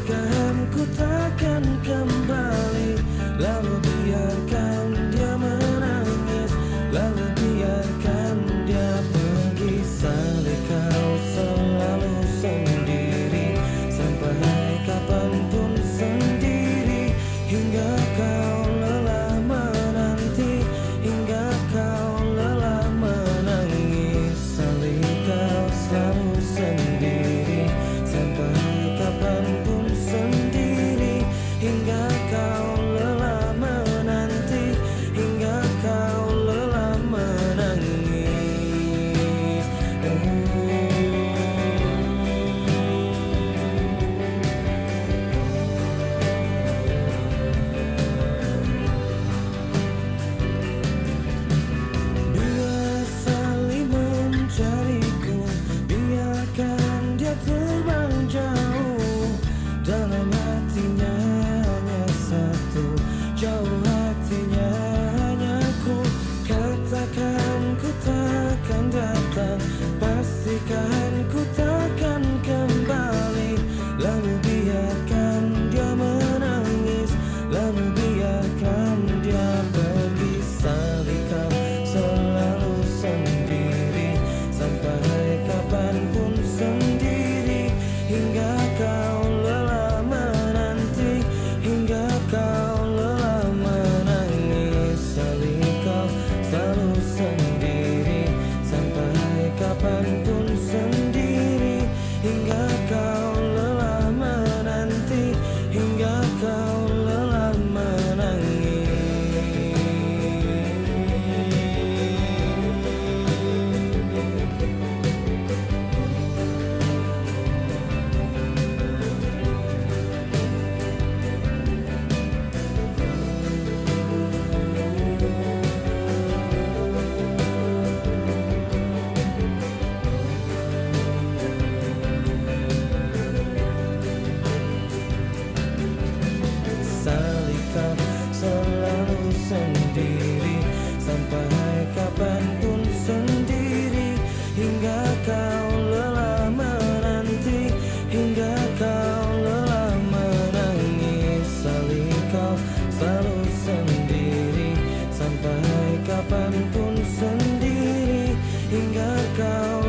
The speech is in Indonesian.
Jika takkan kembali Lalu biarkan dia menangis Lalu biarkan dia pergi. Salih kau selalu sendiri Sampai kapan pun ago hingga kau